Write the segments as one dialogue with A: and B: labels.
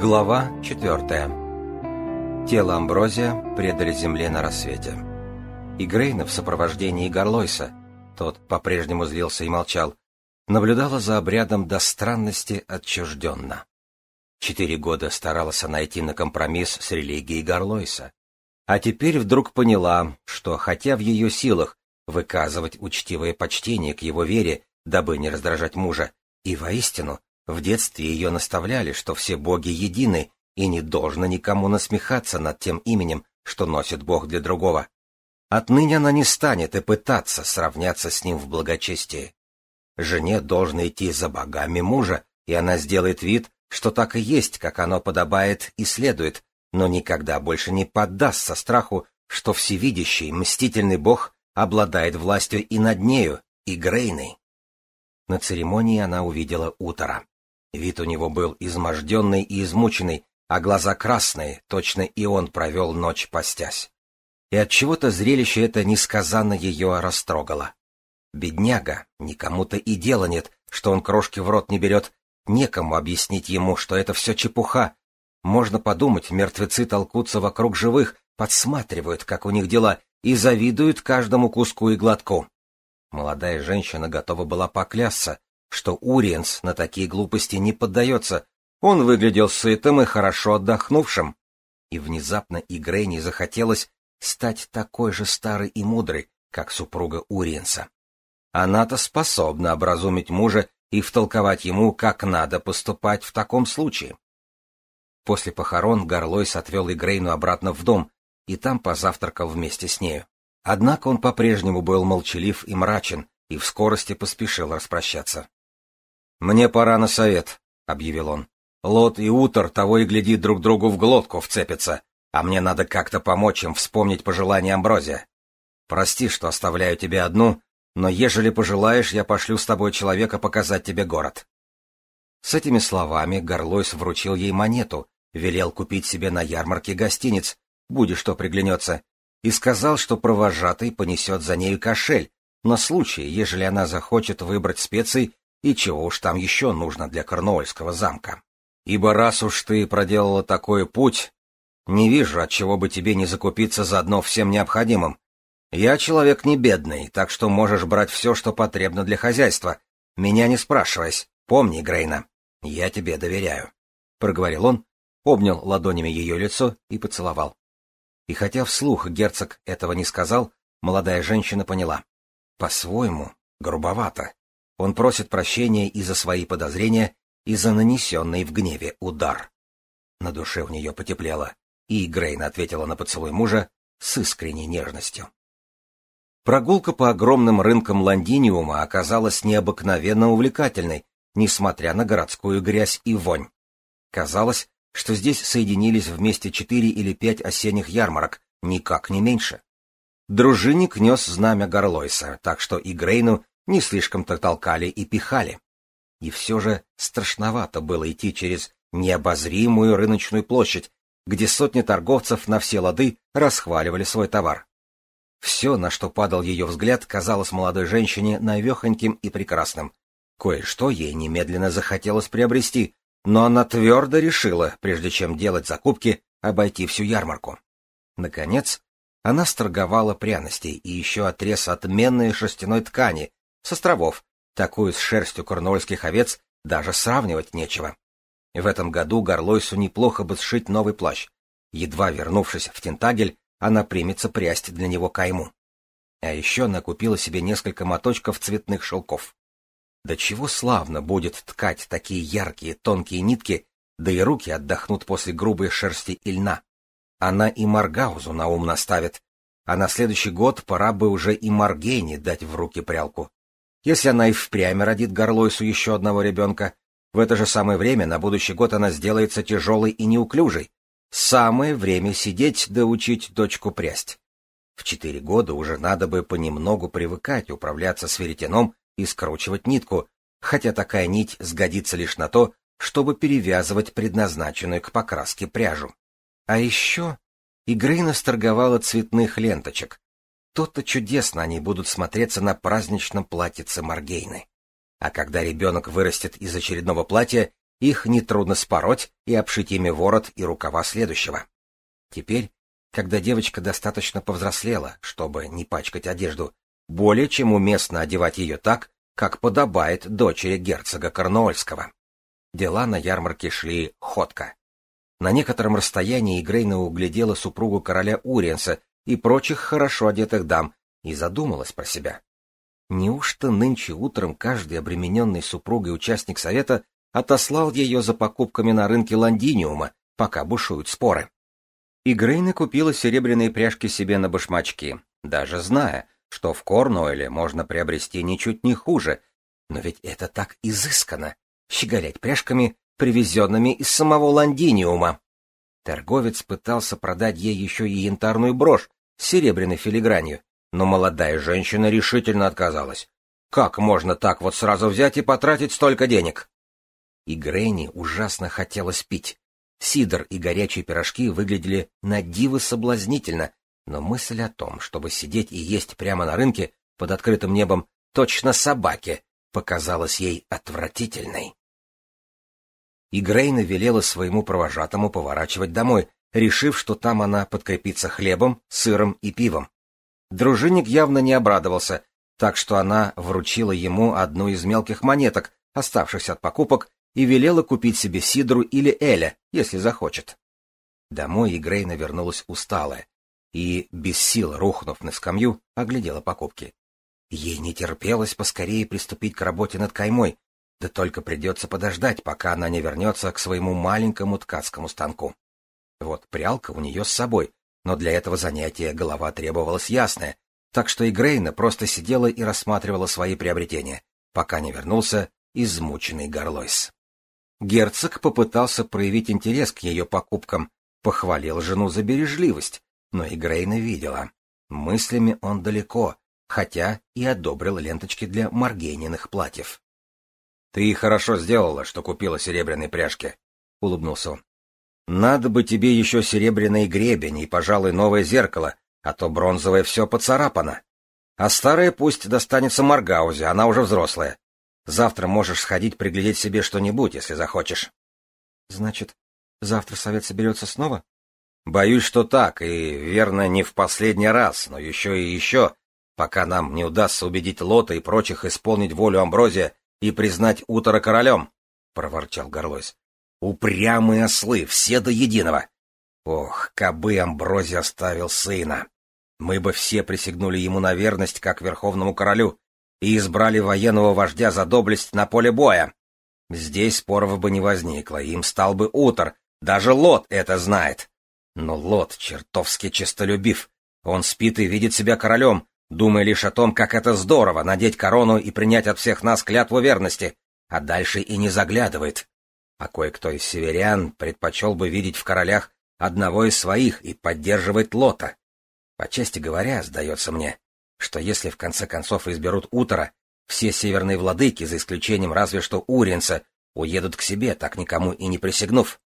A: Глава четвертая. Тело Амброзия предали земле на рассвете. И Грейна в сопровождении Гарлойса, тот по-прежнему злился и молчал, наблюдала за обрядом до странности отчужденно. Четыре года старалась она идти на компромисс с религией Гарлойса. А теперь вдруг поняла, что, хотя в ее силах выказывать учтивое почтение к его вере, дабы не раздражать мужа, и воистину в детстве ее наставляли, что все боги едины, и не должно никому насмехаться над тем именем, что носит бог для другого. Отныне она не станет и пытаться сравняться с ним в благочестии. Жене должно идти за богами мужа, и она сделает вид, что так и есть, как оно подобает и следует, но никогда больше не поддастся страху, что всевидящий, мстительный бог обладает властью и над нею, и Грейной. На церемонии она увидела Утора. Вид у него был изможденный и измученный, а глаза красные, точно и он провел ночь постясь. И от чего то зрелище это несказанно ее растрогало. Бедняга, никому-то и дела нет, что он крошки в рот не берет, некому объяснить ему, что это все чепуха. Можно подумать, мертвецы толкутся вокруг живых, подсматривают, как у них дела, и завидуют каждому куску и глотку. Молодая женщина готова была поклясться, что Уриенс на такие глупости не поддается. Он выглядел сытым и хорошо отдохнувшим. И внезапно Игрейне захотелось стать такой же старой и мудрой, как супруга Уриенса. Она-то способна образумить мужа и втолковать ему, как надо поступать в таком случае. После похорон Гарлойс отвел Игрейну обратно в дом, и там позавтракал вместе с нею. Однако он по-прежнему был молчалив и мрачен, и в скорости поспешил распрощаться. «Мне пора на совет», — объявил он. «Лот и Утор того и гляди друг другу в глотку вцепятся, а мне надо как-то помочь им вспомнить пожелания Амброзия. Прости, что оставляю тебя одну, но ежели пожелаешь, я пошлю с тобой человека показать тебе город». С этими словами Горлойс вручил ей монету, велел купить себе на ярмарке гостиниц, будешь что приглянется, и сказал, что провожатый понесет за нею кошель, на случай, ежели она захочет выбрать специи и чего уж там еще нужно для Корнуольского замка? Ибо раз уж ты проделала такой путь, не вижу, от чего бы тебе не закупиться заодно всем необходимым. Я человек не бедный, так что можешь брать все, что потребно для хозяйства, меня не спрашиваясь. Помни, Грейна, я тебе доверяю. Проговорил он, обнял ладонями ее лицо и поцеловал. И хотя вслух герцог этого не сказал, молодая женщина поняла. По-своему, грубовато. Он просит прощения и за свои подозрения, и за нанесенный в гневе удар. На душе у нее потеплело, и Грейна ответила на поцелуй мужа с искренней нежностью. Прогулка по огромным рынкам Лондиниума оказалась необыкновенно увлекательной, несмотря на городскую грязь и вонь. Казалось, что здесь соединились вместе четыре или пять осенних ярмарок, никак не меньше. Дружинник нес знамя Горлойса, так что и Грейну не слишком-то толкали и пихали. И все же страшновато было идти через необозримую рыночную площадь, где сотни торговцев на все лады расхваливали свой товар. Все, на что падал ее взгляд, казалось молодой женщине навехоньким и прекрасным. Кое-что ей немедленно захотелось приобрести, но она твердо решила, прежде чем делать закупки, обойти всю ярмарку. Наконец, она сторговала пряностей и еще отрез отменной шерстяной ткани, с островов. Такую с шерстью корнуольских овец даже сравнивать нечего. В этом году Горлойсу неплохо бы сшить новый плащ. Едва вернувшись в Тентагель, она примется прясть для него кайму. А еще она купила себе несколько моточков цветных шелков. Да чего славно будет ткать такие яркие тонкие нитки, да и руки отдохнут после грубой шерсти и льна. Она и Маргаузу на ум наставит, а на следующий год пора бы уже и Маргейне дать в руки прялку. Если она и впрямь родит Горлойсу еще одного ребенка, в это же самое время на будущий год она сделается тяжелой и неуклюжей. Самое время сидеть да учить дочку прясть. В четыре года уже надо бы понемногу привыкать управляться с веретеном и скручивать нитку, хотя такая нить сгодится лишь на то, чтобы перевязывать предназначенную к покраске пряжу. А еще Игрына сторговала цветных ленточек, то-то чудесно они будут смотреться на праздничном платьице Маргейны. А когда ребенок вырастет из очередного платья, их нетрудно спороть и обшить ими ворот и рукава следующего. Теперь, когда девочка достаточно повзрослела, чтобы не пачкать одежду, более чем уместно одевать ее так, как подобает дочери герцога Корнуольского. Дела на ярмарке шли ходко. На некотором расстоянии Грейна углядела супругу короля Уриенса и прочих хорошо одетых дам и задумалась про себя. Неужто нынче утром каждый обремененный супругой участник совета отослал ее за покупками на рынке Лондиниума, пока бушуют споры? И Грейна купила серебряные пряжки себе на башмачки, даже зная, что в Корнуэле можно приобрести ничуть не хуже, но ведь это так изысканно — щеголять пряжками, привезенными из самого Лондиниума. Торговец пытался продать ей еще и янтарную брошь серебряной филигранью, но молодая женщина решительно отказалась. Как можно так вот сразу взять и потратить столько денег? И Грейни ужасно хотелось пить. Сидр и горячие пирожки выглядели на диво соблазнительно, но мысль о том, чтобы сидеть и есть прямо на рынке под открытым небом точно собаке, показалась ей отвратительной и Грейна велела своему провожатому поворачивать домой, решив, что там она подкрепится хлебом, сыром и пивом. Дружинник явно не обрадовался, так что она вручила ему одну из мелких монеток, оставшихся от покупок, и велела купить себе сидру или эля, если захочет. Домой Игрейна вернулась усталая и, без сил рухнув на скамью, оглядела покупки. Ей не терпелось поскорее приступить к работе над каймой, да только придется подождать, пока она не вернется к своему маленькому ткацкому станку. Вот прялка у нее с собой, но для этого занятия голова требовалась ясная, так что и Грейна просто сидела и рассматривала свои приобретения, пока не вернулся измученный Горлойс. Герцог попытался проявить интерес к ее покупкам, похвалил жену за бережливость, но и Грейна видела. Мыслями он далеко, хотя и одобрил ленточки для Маргениных платьев. Ты хорошо сделала, что купила серебряные пряжки, — улыбнулся он. Надо бы тебе еще серебряный гребень и, пожалуй, новое зеркало, а то бронзовое все поцарапано. А старое пусть достанется Маргаузе, она уже взрослая. Завтра можешь сходить приглядеть себе что-нибудь, если захочешь. Значит, завтра совет соберется снова? Боюсь, что так, и, верно, не в последний раз, но еще и еще, пока нам не удастся убедить Лота и прочих исполнить волю Амброзия и признать утро королем, — проворчал Горлойс. — Упрямые ослы, все до единого. Ох, кабы Амброзий оставил сына! Мы бы все присягнули ему на верность, как верховному королю, и избрали военного вождя за доблесть на поле боя. Здесь споров бы не возникло, им стал бы утр, даже Лот это знает. Но Лот чертовски честолюбив. Он спит и видит себя королем, думая лишь о том, как это здорово надеть корону и принять от всех нас клятву верности, а дальше и не заглядывает. А кое-кто из северян предпочел бы видеть в королях одного из своих и поддерживать лота. По чести говоря, сдается мне, что если в конце концов изберут утро, все северные владыки, за исключением разве что Уринца, уедут к себе, так никому и не присягнув.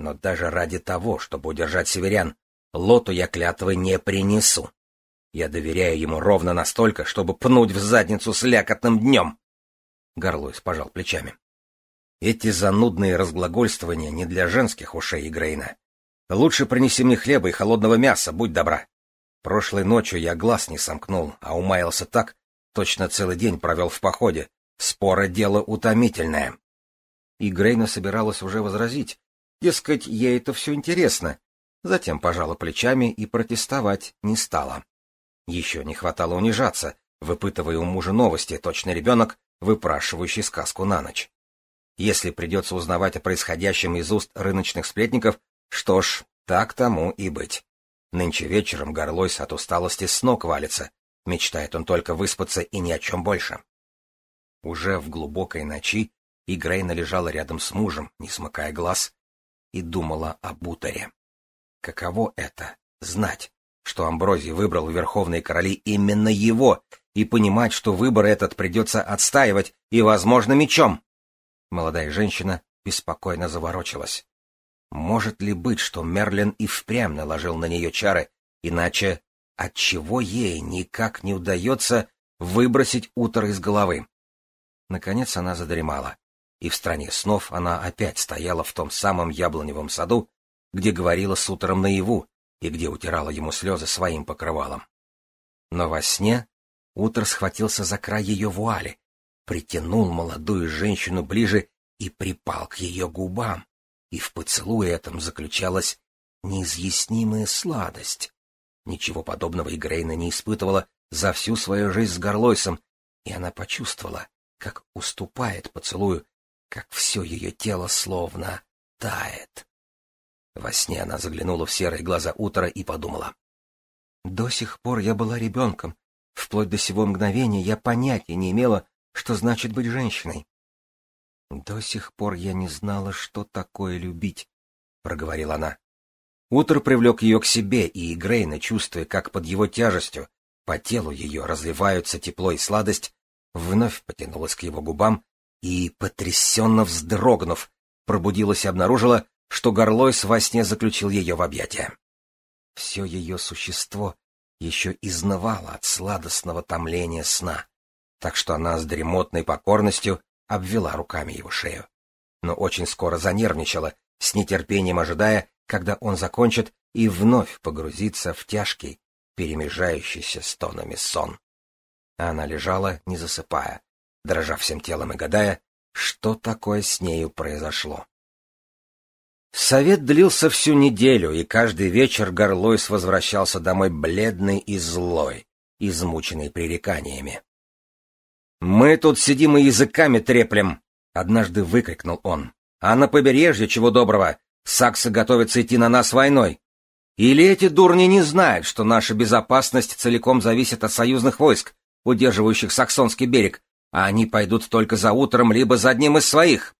A: Но даже ради того, чтобы удержать северян, лоту я клятвы не принесу. Я доверяю ему ровно настолько, чтобы пнуть в задницу с лякотным днем. Горлойс пожал плечами. Эти занудные разглагольствования не для женских ушей Игрейна. Лучше принеси мне хлеба и холодного мяса, будь добра. Прошлой ночью я глаз не сомкнул, а умаялся так, точно целый день провел в походе. Спора дело утомительное. И Грейна собиралась уже возразить. Дескать, ей это все интересно. Затем пожала плечами и протестовать не стала. Еще не хватало унижаться, выпытывая у мужа новости, точно ребенок, выпрашивающий сказку на ночь. Если придется узнавать о происходящем из уст рыночных сплетников, что ж, так тому и быть. Нынче вечером горлойс от усталости с ног валится, мечтает он только выспаться и ни о чем больше. Уже в глубокой ночи Игрейна лежала рядом с мужем, не смыкая глаз, и думала о Бутере. Каково это — знать, что Амброзий выбрал Верховные Короли именно его, и понимать, что выбор этот придется отстаивать, и, возможно, мечом. Молодая женщина беспокойно заворочилась. Может ли быть, что Мерлин и впрямь наложил на нее чары, иначе отчего ей никак не удается выбросить утро из головы? Наконец она задремала, и в стране снов она опять стояла в том самом яблоневом саду, где говорила с утром наяву и где утирала ему слезы своим покрывалом. Но во сне Утро схватился за край ее вуали, притянул молодую женщину ближе и припал к ее губам, и в поцелуе этом заключалась неизъяснимая сладость. Ничего подобного Игрейна не испытывала за всю свою жизнь с Горлойсом, и она почувствовала, как уступает поцелую, как все ее тело словно тает. Во сне она заглянула в серые глаза утра и подумала. До сих пор я была ребенком. Вплоть до сего мгновения я понятия не имела, что значит быть женщиной. До сих пор я не знала, что такое любить, — проговорила она. Утро привлек ее к себе, и Грейна, чувствуя, как под его тяжестью по телу ее разливаются тепло и сладость, вновь потянулась к его губам и, потрясенно вздрогнув, пробудилась и обнаружила, что Горлойс во сне заключил ее в объятия. Все ее существо еще изнывало от сладостного томления сна, так что она с дремотной покорностью обвела руками его шею. Но очень скоро занервничала, с нетерпением ожидая, когда он закончит, и вновь погрузится в тяжкий, перемежающийся стонами сон. Она лежала, не засыпая, дрожа всем телом и гадая, что такое с нею произошло. Совет длился всю неделю, и каждый вечер Горлойс возвращался домой бледный и злой, измученный пререканиями. «Мы тут сидим и языками треплем!» — однажды выкрикнул он. «А на побережье, чего доброго, саксы готовятся идти на нас войной. Или эти дурни не знают, что наша безопасность целиком зависит от союзных войск, удерживающих Саксонский берег, а они пойдут только за утром либо за одним из своих?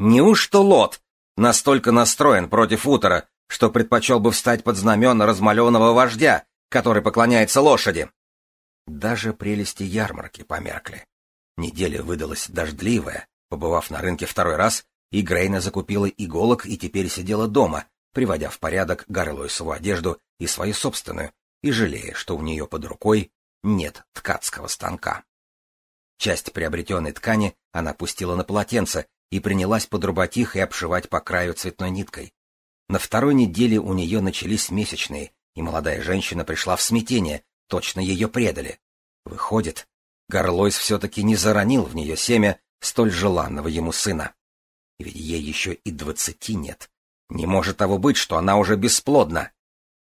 A: Неужто Лот настолько настроен против утра, что предпочел бы встать под знамена размалеванного вождя, который поклоняется лошади. Даже прелести ярмарки померкли. Неделя выдалась дождливая. Побывав на рынке второй раз, и Грейна закупила иголок и теперь сидела дома, приводя в порядок Гарлойсову одежду и свою собственную, и жалея, что у нее под рукой нет ткацкого станка. Часть приобретенной ткани она пустила на полотенце, и принялась подрубать их и обшивать по краю цветной ниткой. На второй неделе у нее начались месячные, и молодая женщина пришла в смятение, точно ее предали. Выходит, Горлойс все-таки не заронил в нее семя столь желанного ему сына. Ведь ей еще и двадцати нет. Не может того быть, что она уже бесплодна.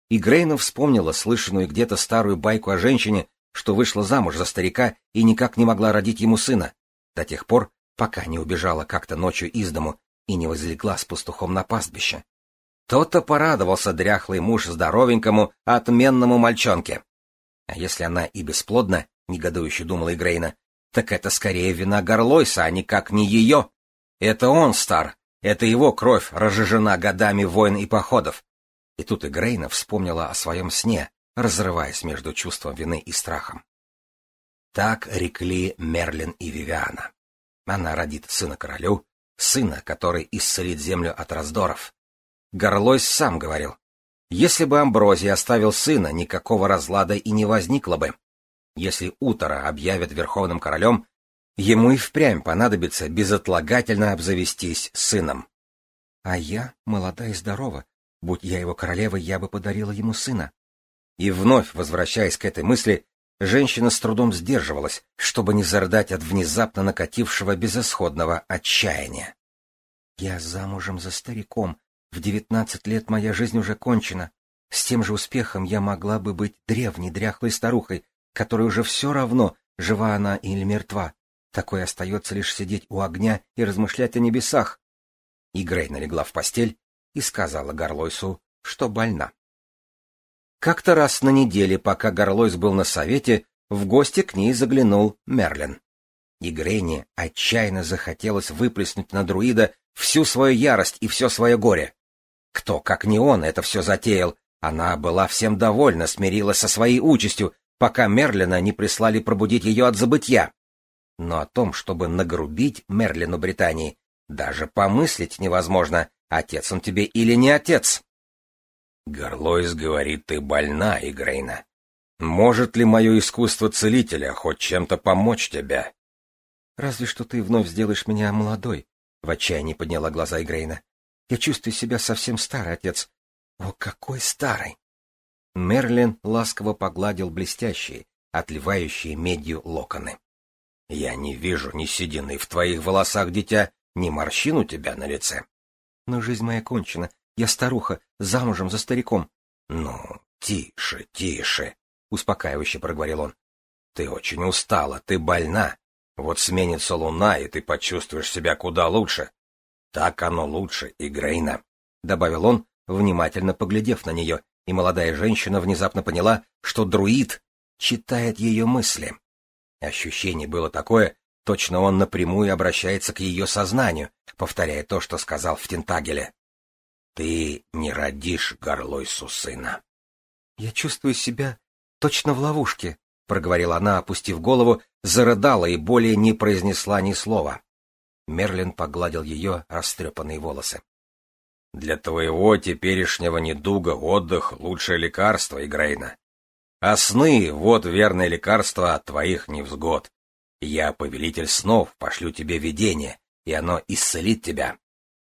A: И Грейна вспомнила слышанную где-то старую байку о женщине, что вышла замуж за старика и никак не могла родить ему сына, до тех пор, пока не убежала как-то ночью из дому и не возлегла с пастухом на пастбище. То-то порадовался дряхлый муж здоровенькому, отменному мальчонке. А если она и бесплодна, негодующе думала Игрейна, так это скорее вина Горлойса, а никак не ее. Это он стар, это его кровь разжижена годами войн и походов. И тут Игрейна вспомнила о своем сне, разрываясь между чувством вины и страхом. Так рекли Мерлин и Вивиана. Она родит сына королю, сына, который исцелит землю от раздоров. Горлойс сам говорил, если бы Амброзий оставил сына, никакого разлада и не возникло бы. Если Утора объявят верховным королем, ему и впрямь понадобится безотлагательно обзавестись сыном. А я молода и здорова. Будь я его королевой, я бы подарила ему сына. И вновь, возвращаясь к этой мысли, Женщина с трудом сдерживалась, чтобы не зарыдать от внезапно накатившего безысходного отчаяния. «Я замужем за стариком. В девятнадцать лет моя жизнь уже кончена. С тем же успехом я могла бы быть древней дряхлой старухой, которой уже все равно, жива она или мертва. Такое остается лишь сидеть у огня и размышлять о небесах». И Грей налегла в постель и сказала Горлойсу, что больна. Как-то раз на неделе, пока Горлойс был на совете, в гости к ней заглянул Мерлин. И Грейне отчаянно захотелось выплеснуть на друида всю свою ярость и все свое горе. Кто, как не он, это все затеял? Она была всем довольна, смирилась со своей участью, пока Мерлина не прислали пробудить ее от забытья. Но о том, чтобы нагрубить Мерлину Британии, даже помыслить невозможно, отец он тебе или не отец. Горлойс говорит, ты больна, Игрейна. Может ли мое искусство целителя хоть чем-то помочь тебе? Разве что ты вновь сделаешь меня молодой, — в отчаянии подняла глаза Игрейна. — Я чувствую себя совсем старый, отец. О, какой старый! Мерлин ласково погладил блестящие, отливающие медью локоны. — Я не вижу ни седины в твоих волосах, дитя, ни морщин у тебя на лице. — Но жизнь моя кончена. Я старуха, замужем за стариком. — Ну, тише, тише, — успокаивающе проговорил он. — Ты очень устала, ты больна. Вот сменится луна, и ты почувствуешь себя куда лучше. Так оно лучше, Игрейна, — добавил он, внимательно поглядев на нее, и молодая женщина внезапно поняла, что друид читает ее мысли. Ощущение было такое, точно он напрямую обращается к ее сознанию, повторяя то, что сказал в Тентагеле. «Ты не родишь горлойсу сына». «Я чувствую себя точно в ловушке», — проговорила она, опустив голову, зарыдала и более не произнесла ни слова. Мерлин погладил ее растрепанные волосы. «Для твоего теперешнего недуга отдых — лучшее лекарство, Игрейна. А сны — вот верное лекарство от твоих невзгод. Я, повелитель снов, пошлю тебе видение, и оно исцелит тебя».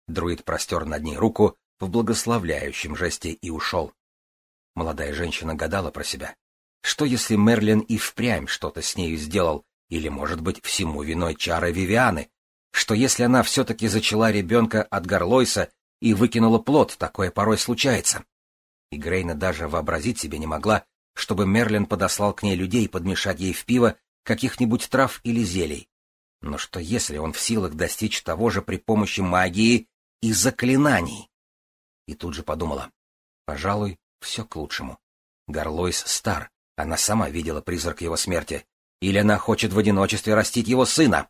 A: Друид простер над ней руку в благословляющем жесте и ушел. Молодая женщина гадала про себя. Что если Мерлин и впрямь что-то с нею сделал, или, может быть, всему виной чары Вивианы? Что если она все-таки зачала ребенка от Горлойса и выкинула плод, такое порой случается? И Грейна даже вообразить себе не могла, чтобы Мерлин подослал к ней людей подмешать ей в пиво каких-нибудь трав или зелий. Но что если он в силах достичь того же при помощи магии и заклинаний? И тут же подумала, пожалуй, все к лучшему. Горлойс стар, она сама видела призрак его смерти. Или она хочет в одиночестве растить его сына?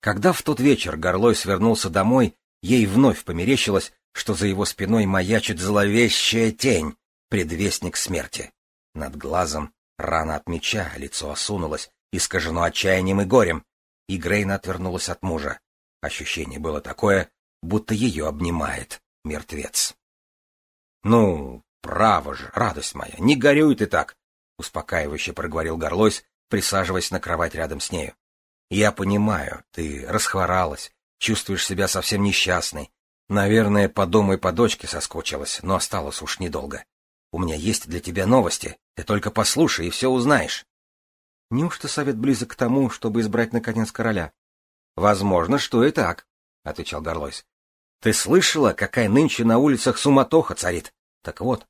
A: Когда в тот вечер Горлойс вернулся домой, ей вновь померещилось, что за его спиной маячит зловещая тень, предвестник смерти. Над глазом рана от меча, лицо осунулось, искажено отчаянием и горем, и Грейна отвернулась от мужа. Ощущение было такое, будто ее обнимает мертвец. — Ну, право же, радость моя, не горюй ты так, — успокаивающе проговорил Горлойс, присаживаясь на кровать рядом с нею. — Я понимаю, ты расхворалась, чувствуешь себя совсем несчастной. Наверное, по дому и по дочке соскучилась, но осталось уж недолго. У меня есть для тебя новости. Ты только послушай и все узнаешь. Неужто совет близок к тому, чтобы избрать наконец короля? — Возможно, что и так, — отвечал Горлойс. — Ты слышала, какая нынче на улицах суматоха царит? Так вот,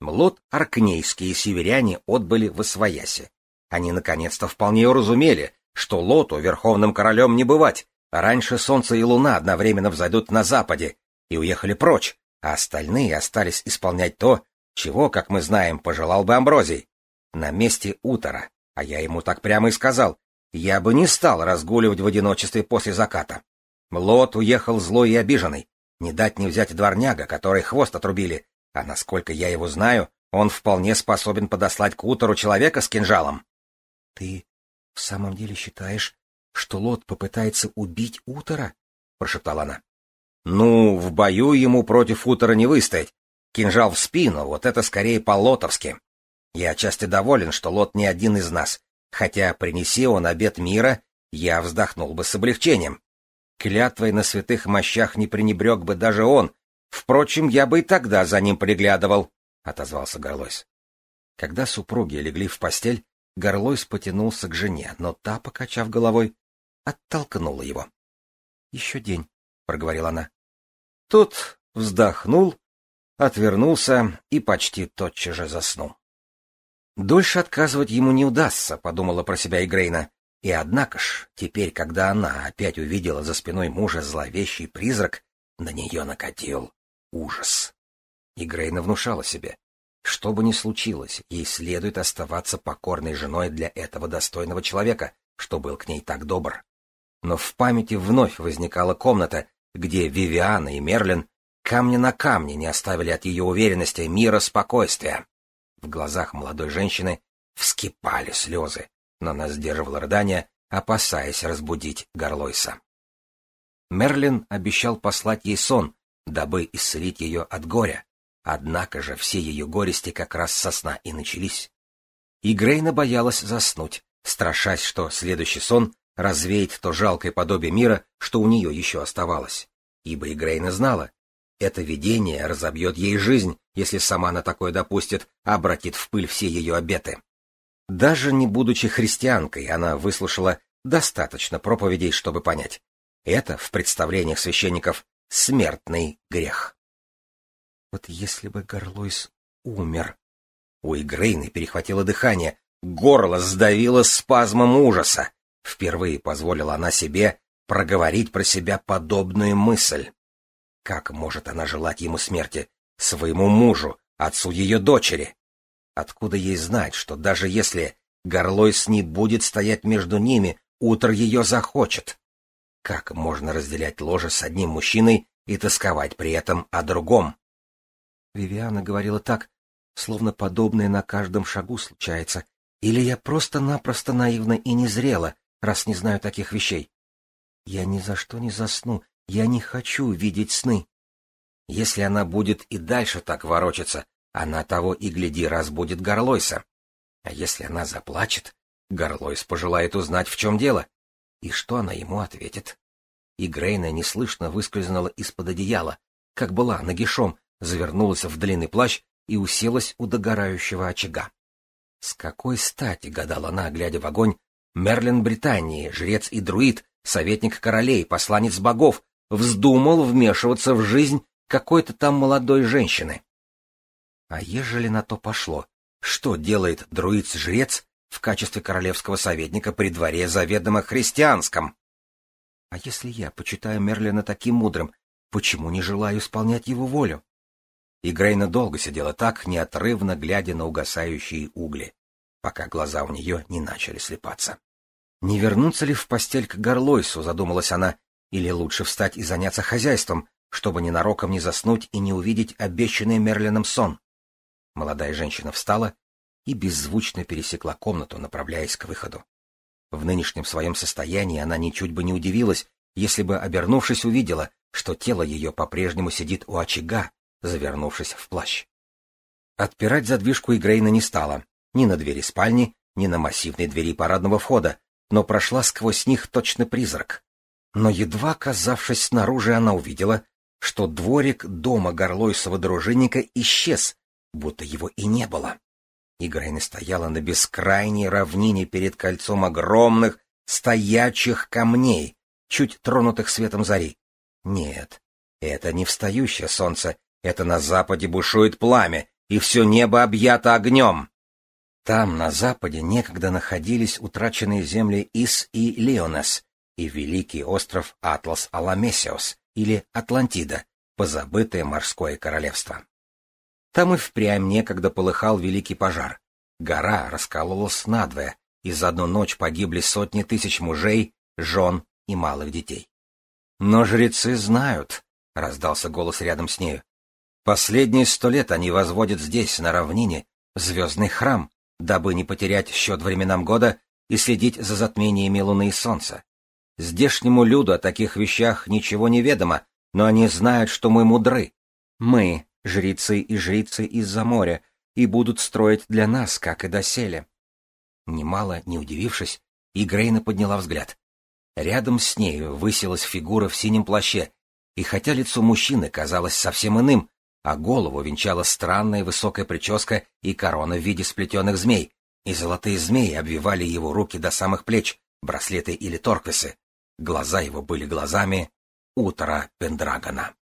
A: Лот Аркнейские северяне отбыли в Освояси. Они наконец-то вполне уразумели, что Лоту верховным королем не бывать, раньше солнце и луна одновременно взойдут на западе, и уехали прочь, а остальные остались исполнять то, чего, как мы знаем, пожелал бы Амброзий? На месте утра, а я ему так прямо и сказал, я бы не стал разгуливать в одиночестве после заката. Лот уехал злой и обиженный, не дать не взять дворняга, который хвост отрубили, а насколько я его знаю, он вполне способен подослать к утору человека с кинжалом. — Ты в самом деле считаешь, что Лот попытается убить утора? — прошептала она. — Ну, в бою ему против утора не выстоять, Кинжал в спину, вот это скорее по-лотовски. Я отчасти доволен, что Лот не один из нас, хотя, принеси он обет мира, я вздохнул бы с облегчением. Клятвой на святых мощах не пренебрег бы даже он. Впрочем, я бы и тогда за ним приглядывал, — отозвался Горлойс. Когда супруги легли в постель, Горлойс потянулся к жене, но та, покачав головой, оттолкнула его. — Еще день, — проговорила она. Тот вздохнул отвернулся и почти тотчас же заснул. Дольше отказывать ему не удастся, подумала про себя Игрейна. И однако ж, теперь, когда она опять увидела за спиной мужа зловещий призрак, на нее накатил ужас. Игрейна внушала себе, что бы ни случилось, ей следует оставаться покорной женой для этого достойного человека, что был к ней так добр. Но в памяти вновь возникала комната, где Вивиана и Мерлин Камни на камне не оставили от ее уверенности мира спокойствия. В глазах молодой женщины вскипали слезы, но она сдерживала рыдания, опасаясь разбудить Горлойса. Мерлин обещал послать ей сон, дабы исцелить ее от горя, однако же все ее горести как раз со сна и начались. И Грейна боялась заснуть, страшась, что следующий сон развеять то жалкое подобие мира, что у нее еще оставалось. Ибо Игрейна знала, это видение разобьет ей жизнь, если сама на такое допустит, обратит в пыль все ее обеты. Даже не будучи христианкой, она выслушала достаточно проповедей, чтобы понять. Это, в представлениях священников, смертный грех. Вот если бы Горлойс умер... У Игрейны перехватило дыхание, горло сдавило спазмом ужаса. Впервые позволила она себе проговорить про себя подобную мысль. Как может она желать ему смерти? Своему мужу, отцу ее дочери? Откуда ей знать, что даже если Горлойс не будет стоять между ними, утро ее захочет? Как можно разделять ложе с одним мужчиной и тосковать при этом о другом? Вивиана говорила так, словно подобное на каждом шагу случается. Или я просто-напросто наивна и незрела, раз не знаю таких вещей. Я ни за что не засну, я не хочу видеть сны. Если она будет и дальше так ворочаться, она того и гляди разбудит Горлойса. А если она заплачет, Горлойс пожелает узнать, в чем дело. И что она ему ответит? И Грейна неслышно выскользнула из-под одеяла, как была нагишом, завернулась в длинный плащ и уселась у догорающего очага. С какой стати, гадала она, глядя в огонь, Мерлин Британии, жрец и друид, советник королей, посланец богов, вздумал вмешиваться в жизнь какой-то там молодой женщины. А ежели на то пошло, что делает друид-жрец в качестве королевского советника при дворе заведомо христианском? А если я почитаю Мерлина таким мудрым, почему не желаю исполнять его волю? И Грейна долго сидела так, неотрывно глядя на угасающие угли, пока глаза у нее не начали слепаться. Не вернуться ли в постель к Горлойсу, задумалась она, или лучше встать и заняться хозяйством, чтобы ненароком не заснуть и не увидеть обещанный Мерлином сон. Молодая женщина встала и беззвучно пересекла комнату, направляясь к выходу. В нынешнем своем состоянии она ничуть бы не удивилась, если бы, обернувшись, увидела, что тело ее по-прежнему сидит у очага, завернувшись в плащ. Отпирать задвижку Игрейна не стала, ни на двери спальни, ни на массивной двери парадного входа, но прошла сквозь них точно призрак. Но едва оказавшись снаружи, она увидела, что дворик дома Горлойсова дружинника исчез, будто его и не было. Играйна стояла на бескрайней равнине перед кольцом огромных стоячих камней, чуть тронутых светом зари. Нет, это не встающее солнце, это на западе бушует пламя, и все небо объято огнем. Там, на западе, некогда находились утраченные земли Ис и Леонес и великий остров Атлас-Аламесиос, или Атлантида, позабытое морское королевство. Там и впрямь некогда полыхал великий пожар. Гора раскололась надвое, и за одну ночь погибли сотни тысяч мужей, жен и малых детей. Но жрецы знают, — раздался голос рядом с нею. Последние сто лет они возводят здесь, на равнине, звездный храм, дабы не потерять счет временам года и следить за затмениями луны и солнца. Здешнему люду о таких вещах ничего не ведомо, но они знают, что мы мудры. Мы — жрецы и жрицы из-за моря, и будут строить для нас, как и доселе. Немало не удивившись, Игрейна подняла взгляд. Рядом с нею высилась фигура в синем плаще, и хотя лицо мужчины казалось совсем иным, а голову венчала странная высокая прическа и корона в виде сплетенных змей, и золотые змеи обвивали его руки до самых плеч, браслеты или торквисы, Глаза его были глазами утра Пендрагона.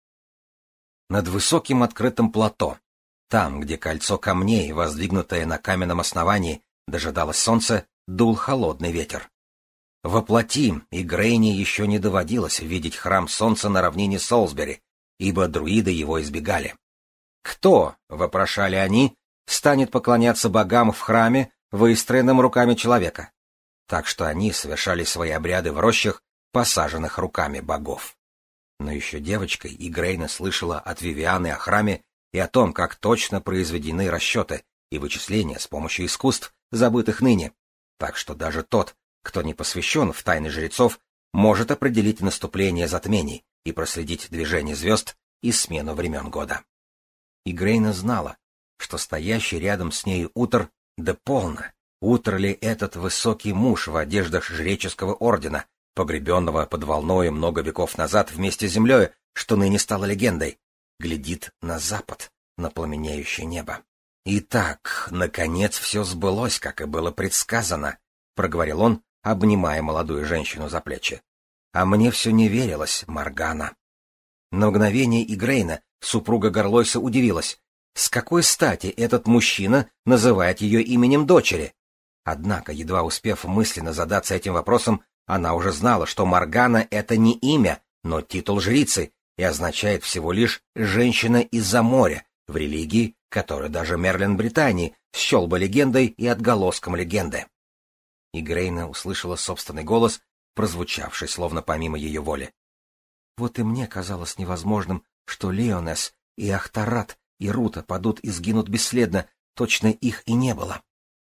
A: Над высоким открытым плато, там, где кольцо камней, воздвигнутое на каменном основании, дожидалось солнце, дул холодный ветер. Воплоти и Грейне еще не доводилось видеть храм солнца на равнине Солсбери, ибо друиды его избегали. Кто, вопрошали они, станет поклоняться богам в храме, выстроенном руками человека? Так что они совершали свои обряды в рощах посаженных руками богов. Но еще девочкой Игрейна слышала от Вивианы о храме и о том, как точно произведены расчеты и вычисления с помощью искусств, забытых ныне, так что даже тот, кто не посвящен в тайны жрецов, может определить наступление затмений и проследить движение звезд и смену времен года. И Грейна знала, что стоящий рядом с нею утр, да полно, Утро ли этот высокий муж в одеждах жреческого ордена, погребенного под волной много веков назад вместе с землей, что ныне стало легендой, глядит на запад, на пламенеющее небо. «Итак, наконец все сбылось, как и было предсказано», — проговорил он, обнимая молодую женщину за плечи. «А мне все не верилось, Маргана». На мгновение Игрейна, супруга Горлойса, удивилась. С какой стати этот мужчина называет ее именем дочери? Однако, едва успев мысленно задаться этим вопросом, она уже знала, что Маргана — это не имя, но титул жрицы, и означает всего лишь «женщина из-за моря» в религии, которую даже Мерлин Британии счел бы легендой и отголоском легенды. И Грейна услышала собственный голос, прозвучавший словно помимо ее воли. Вот и мне казалось невозможным, что Леонес и Ахтарат и Рута падут и сгинут бесследно, точно их и не было.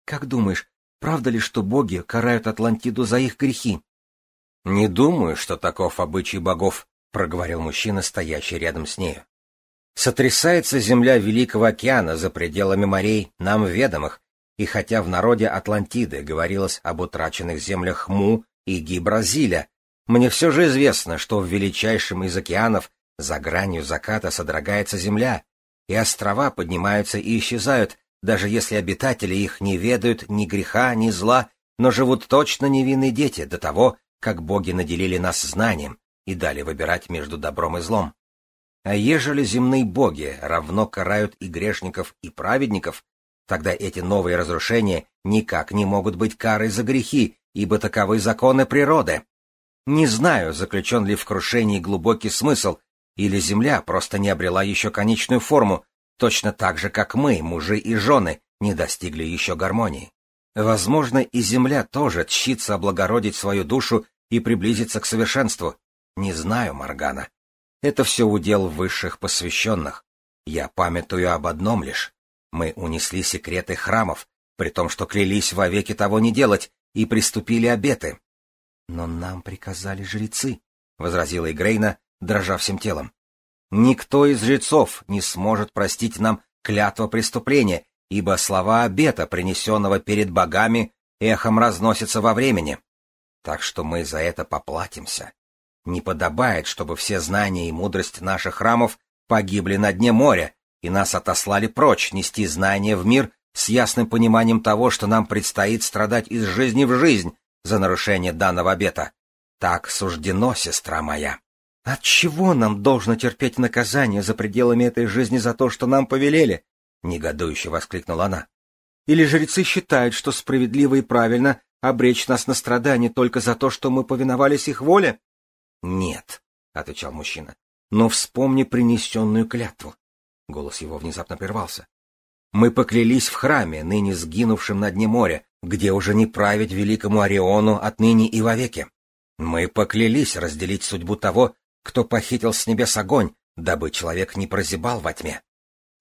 A: Как думаешь, правда ли, что боги карают Атлантиду за их грехи? — Не думаю, что таков обычай богов, — проговорил мужчина, стоящий рядом с нею. Сотрясается земля Великого океана за пределами морей, нам ведомых, и хотя в народе Атлантиды говорилось об утраченных землях Му и Гибразиля, мне все же известно, что в величайшем из океанов за гранью заката содрогается земля, и острова поднимаются и исчезают, даже если обитатели их не ведают ни греха, ни зла, но живут точно невинные дети до того, как боги наделили нас знанием и дали выбирать между добром и злом. А ежели земные боги равно карают и грешников, и праведников, тогда эти новые разрушения никак не могут быть карой за грехи, ибо таковы законы природы. Не знаю, заключен ли в крушении глубокий смысл, или земля просто не обрела еще конечную форму, точно так же, как мы, мужи и жены, не достигли еще гармонии. Возможно, и земля тоже тщится облагородить свою душу и приблизиться к совершенству. Не знаю, Маргана. Это все удел высших посвященных. Я памятую об одном лишь. Мы унесли секреты храмов, при том, что клялись вовеки того не делать, и приступили обеты. — Но нам приказали жрецы, — возразила Игрейна, дрожа всем телом. — Никто из жрецов не сможет простить нам клятва преступления, ибо слова обета, принесенного перед богами, эхом разносятся во времени. Так что мы за это поплатимся. Не подобает, чтобы все знания и мудрость наших храмов погибли на дне моря, и нас отослали прочь нести знания в мир с ясным пониманием того, что нам предстоит страдать из жизни в жизнь за нарушение данного обета. Так суждено, сестра моя. От чего нам должно терпеть наказание за пределами этой жизни за то, что нам повелели? негодующе воскликнула она. Или жрецы считают, что справедливо и правильно обречь нас на страдания только за то, что мы повиновались их воле? «Нет», — отвечал мужчина, — «но вспомни принесенную клятву». Голос его внезапно прервался. «Мы поклялись в храме, ныне сгинувшем на дне моря, где уже не править великому Ориону отныне и вовеки. Мы поклялись разделить судьбу того, кто похитил с небес огонь, дабы человек не прозябал во тьме.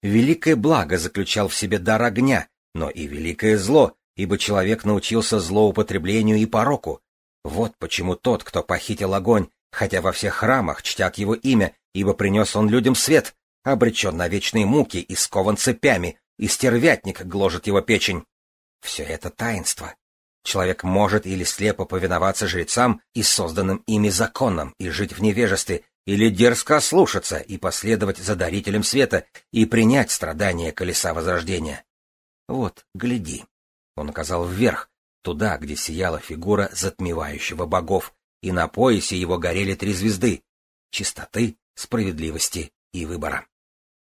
A: Великое благо заключал в себе дар огня, но и великое зло, ибо человек научился злоупотреблению и пороку. Вот почему тот, кто похитил огонь, хотя во всех храмах чтят его имя, ибо принес он людям свет, обречен на вечные муки и скован цепями, и стервятник гложет его печень. Все это таинство. Человек может или слепо повиноваться жрецам и созданным ими законам и жить в невежестве, или дерзко ослушаться и последовать за дарителем света и принять страдания колеса возрождения. Вот, гляди. Он указал вверх, туда, где сияла фигура затмевающего богов, и на поясе его горели три звезды — чистоты, справедливости и выбора.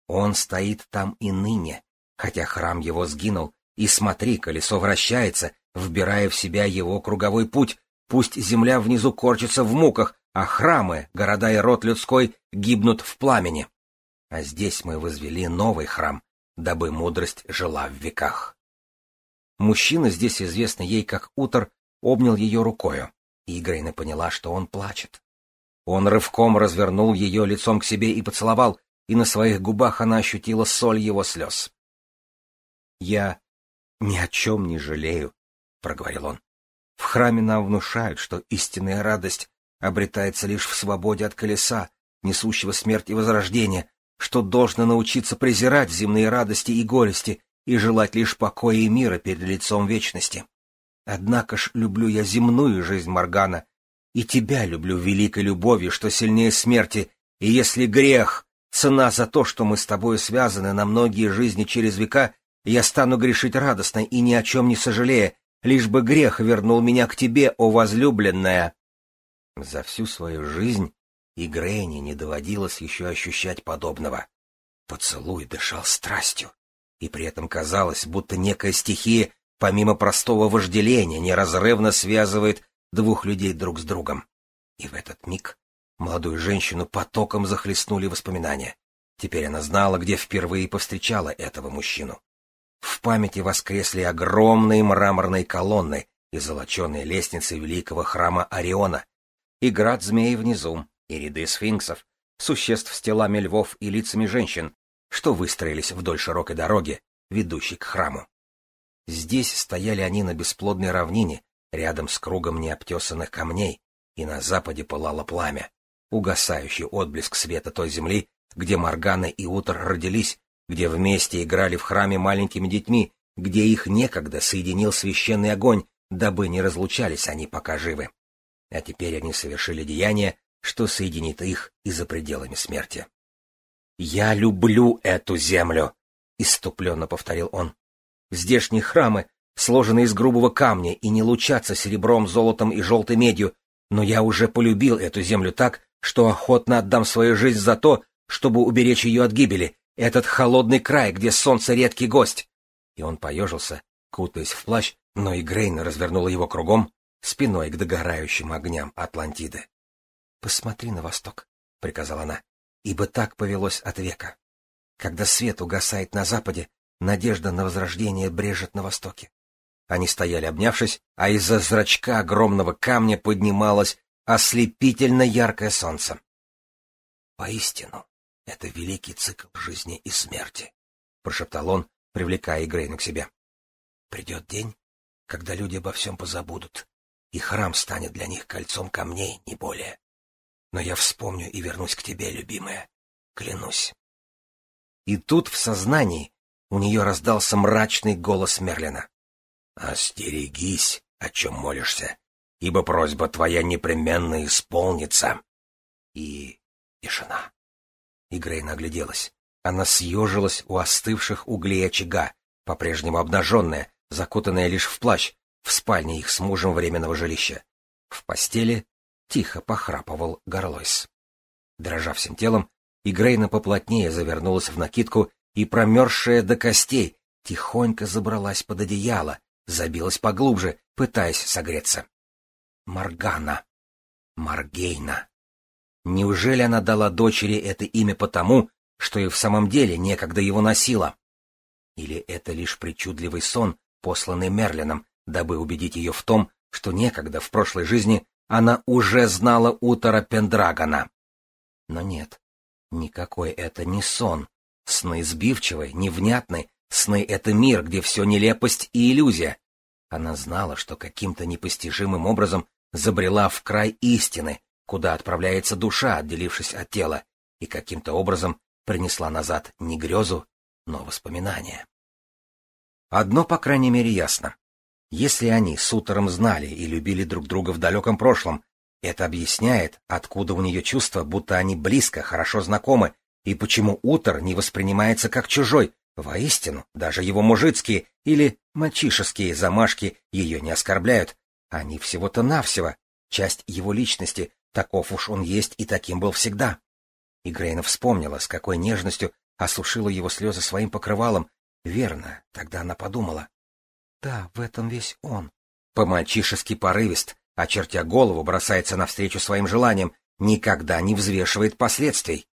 A: Он стоит там и ныне, хотя храм его сгинул, и смотри, колесо вращается, вбирая в себя его круговой путь, пусть земля внизу корчится в муках, а храмы, города и род людской гибнут в пламени. А здесь мы возвели новый храм, дабы мудрость жила в веках. Мужчина, здесь известный ей как Утор, обнял ее рукою и Грейна поняла, что он плачет. Он рывком развернул ее лицом к себе и поцеловал, и на своих губах она ощутила соль его слез. — Я ни о чем не жалею, — проговорил он. — В храме нам внушают, что истинная радость обретается лишь в свободе от колеса, несущего смерть и возрождение, что должно научиться презирать земные радости и горести и желать лишь покоя и мира перед лицом вечности. Однако ж люблю я земную жизнь Моргана, и тебя люблю великой любовью, что сильнее смерти, и если грех — цена за то, что мы с тобой связаны на многие жизни через века, я стану грешить радостно и ни о чем не сожалея, лишь бы грех вернул меня к тебе, о возлюбленная. За всю свою жизнь и Грейни не доводилось еще ощущать подобного. Поцелуй дышал страстью, и при этом казалось, будто некая стихия, помимо простого вожделения, неразрывно связывает двух людей друг с другом. И в этот миг молодую женщину потоком захлестнули воспоминания. Теперь она знала, где впервые повстречала этого мужчину. В памяти воскресли огромные мраморные колонны и золоченые лестницы великого храма Ориона, и град змей внизу, и ряды сфинксов, существ с телами львов и лицами женщин, что выстроились вдоль широкой дороги, ведущей к храму. Здесь стояли они на бесплодной равнине, рядом с кругом необтесанных камней, и на западе пылало пламя, угасающий отблеск света той земли, где Моргана и Утр родились, где вместе играли в храме маленькими детьми, где их некогда соединил священный огонь, дабы не разлучались они пока живы. А теперь они совершили деяние, что соединит их и за пределами смерти. «Я люблю эту землю!» — иступленно повторил он. «Здешние храмы сложены из грубого камня и не лучатся серебром, золотом и желтой медью, но я уже полюбил эту землю так, что охотно отдам свою жизнь за то, чтобы уберечь ее от гибели, этот холодный край, где солнце редкий гость. И он поежился, кутаясь в плащ, но и Грейна развернула его кругом, спиной к догорающим огням Атлантиды. — Посмотри на восток, — приказала она, — ибо так повелось от века. Когда свет угасает на западе, надежда на возрождение брежет на востоке. Они стояли обнявшись, а из-за зрачка огромного камня поднималось ослепительно яркое солнце. Поистину, это великий цикл жизни и смерти, — прошептал он, привлекая Игрейну к себе. Придет день, когда люди обо всем позабудут, и храм станет для них кольцом камней, не более. Но я вспомню и вернусь к тебе, любимая, клянусь. И тут в сознании у нее раздался мрачный голос Мерлина. «Остерегись, о чем молишься, ибо просьба твоя непременно исполнится». И тишина. И Грейна огляделась. Она съежилась у остывших углей очага, по-прежнему обнаженная, закутанная лишь в плащ, в спальне их с мужем временного жилища. В постели тихо похрапывал Горлойс. Дрожа всем телом, Игрейна поплотнее завернулась в накидку и, промерзшая до костей, тихонько забралась под одеяло, забилась поглубже, пытаясь согреться. Маргана. Маргейна. Неужели она дала дочери это имя потому, что и в самом деле некогда его носила? Или это лишь причудливый сон, посланный Мерлином, дабы убедить ее в том, что некогда в прошлой жизни она уже знала Утора Пендрагона? Но нет, никакой это не сон. Сны сбивчивые, невнятные, сны — это мир, где все нелепость и иллюзия. Она знала, что каким-то непостижимым образом забрела в край истины, куда отправляется душа, отделившись от тела, и каким-то образом принесла назад не грезу, но воспоминания. Одно, по крайней мере, ясно. Если они с Утером знали и любили друг друга в далеком прошлом, это объясняет, откуда у нее чувство, будто они близко, хорошо знакомы, и почему Утер не воспринимается как чужой, воистину, даже его мужицкие или мальчишеские замашки ее не оскорбляют, они всего-то навсего, часть его личности, Таков уж он есть и таким был всегда. И Грейна вспомнила, с какой нежностью осушила его слезы своим покрывалом. Верно, тогда она подумала. Да, в этом весь он. По-мальчишески порывист, очертя голову, бросается навстречу своим желаниям, никогда не взвешивает последствий.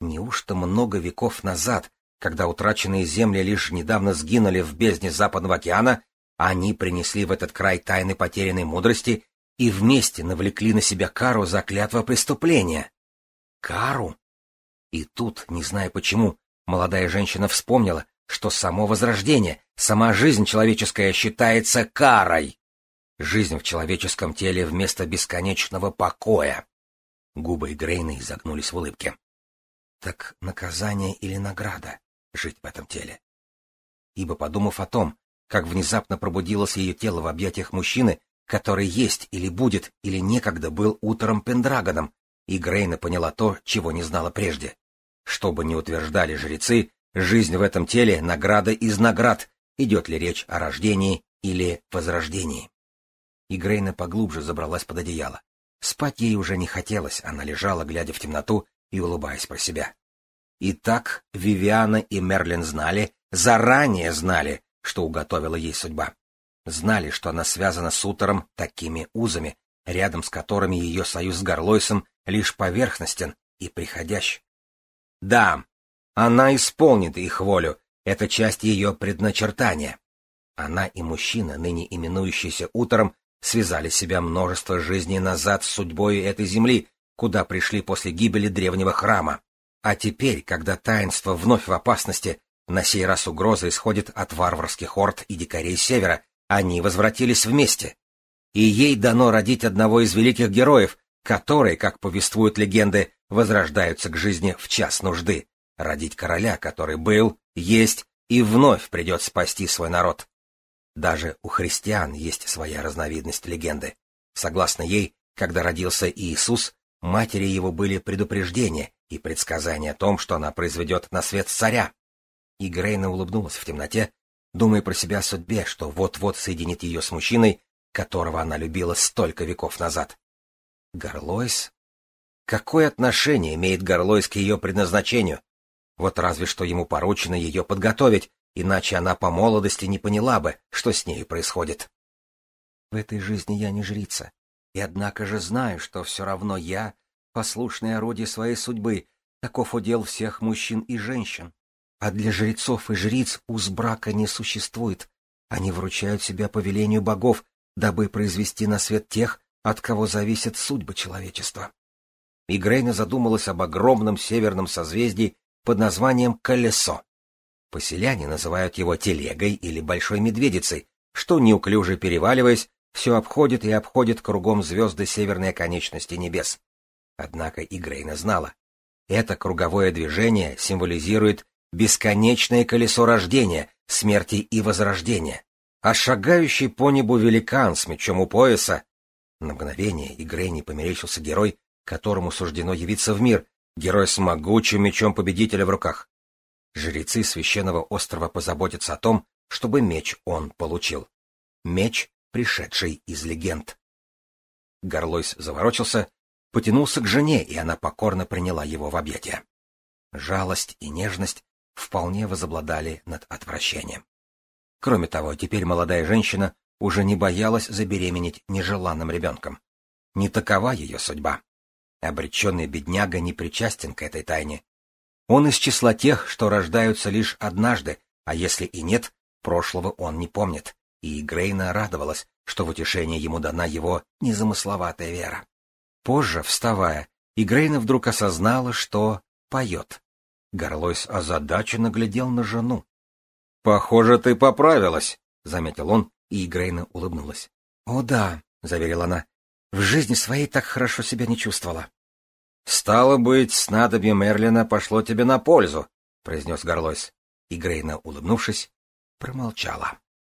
A: Неужто много веков назад, когда утраченные земли лишь недавно сгинули в бездне Западного океана, они принесли в этот край тайны потерянной мудрости и вместе навлекли на себя кару за клятва преступления. Кару? И тут, не зная почему, молодая женщина вспомнила, что само возрождение, сама жизнь человеческая считается карой. Жизнь в человеческом теле вместо бесконечного покоя. Губы Грейна изогнулись в улыбке. Так наказание или награда жить в этом теле? ибо, подумав о том, как внезапно пробудилось ее тело в объятиях мужчины, который есть или будет, или некогда был утром Пендрагоном, и Грейна поняла то, чего не знала прежде. Что бы ни утверждали жрецы, жизнь в этом теле — награда из наград, идет ли речь о рождении или возрождении. И Грейна поглубже забралась под одеяло. Спать ей уже не хотелось, она лежала, глядя в темноту и улыбаясь про себя. Итак, Вивиана и Мерлин знали, заранее знали, что уготовила ей судьба. Знали, что она связана с Утером такими узами, рядом с которыми ее союз с Горлойсом лишь поверхностен и приходящ. Да, она исполнит их волю, это часть ее предначертания. Она и мужчина, ныне именующийся Утером, связали себя множество жизней назад с судьбой этой земли, куда пришли после гибели древнего храма. А теперь, когда таинство вновь в опасности, на сей раз угроза исходит от варварских орд и дикарей севера, они возвратились вместе. И ей дано родить одного из великих героев, которые, как повествуют легенды, возрождаются к жизни в час нужды, родить короля, который был, есть и вновь придет спасти свой народ. Даже у христиан есть своя разновидность легенды. Согласно ей, когда родился Иисус, матери его были предупреждения и предсказания о том, что она произведет на свет царя. И Грейна улыбнулась в темноте, думая про себя о судьбе, что вот-вот соединит ее с мужчиной, которого она любила столько веков назад. Горлойс? Какое отношение имеет Горлойс к ее предназначению? Вот разве что ему поручено ее подготовить, иначе она по молодости не поняла бы, что с ней происходит. В этой жизни я не жрица, и однако же знаю, что все равно я — послушное орудие своей судьбы, таков удел всех мужчин и женщин. А для жрецов и жриц уз брака не существует. Они вручают себя по велению богов, дабы произвести на свет тех, от кого зависит судьба человечества. И Грейна задумалась об огромном северном созвездии под названием Колесо. Поселяне называют его телегой или большой медведицей, что, неуклюже переваливаясь, все обходит и обходит кругом звезды северной оконечности небес. Однако и знала. Это круговое движение символизирует бесконечное колесо рождения, смерти и возрождения. А шагающий по небу великан с мечом у пояса... На мгновение и Грейни померещился герой, которому суждено явиться в мир, герой с могучим мечом победителя в руках. Жрецы священного острова позаботятся о том, чтобы меч он получил. Меч, пришедший из легенд. Горлойс заворочился, потянулся к жене, и она покорно приняла его в объятия. Жалость и нежность вполне возобладали над отвращением. Кроме того, теперь молодая женщина уже не боялась забеременеть нежеланным ребенком. Не такова ее судьба. Обреченный бедняга не причастен к этой тайне, он из числа тех, что рождаются лишь однажды, а если и нет, прошлого он не помнит. И Грейна радовалась, что в утешение ему дана его незамысловатая вера. Позже, вставая, Игрейна вдруг осознала, что поет. Горлойс озадаченно глядел на жену. — Похоже, ты поправилась, — заметил он, и Игрейна улыбнулась. — О да, — заверила она, — в жизни своей так хорошо себя не чувствовала. «Стало быть, снадобье Мерлина пошло тебе на пользу», — произнес Горлойс. И Грейна, улыбнувшись, промолчала.